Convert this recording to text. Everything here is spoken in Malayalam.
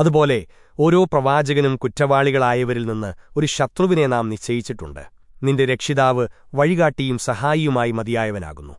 അതുപോലെ ഓരോ പ്രവാചകനും കുറ്റവാളികളായവരിൽ നിന്ന് ഒരു ശത്രുവിനെ നാം നിശ്ചയിച്ചിട്ടുണ്ട്. നിന്റെ രക്ഷിതാവ് വഴികാട്ടിയും സഹായിയുമായി മതിയായവനാകുന്നു.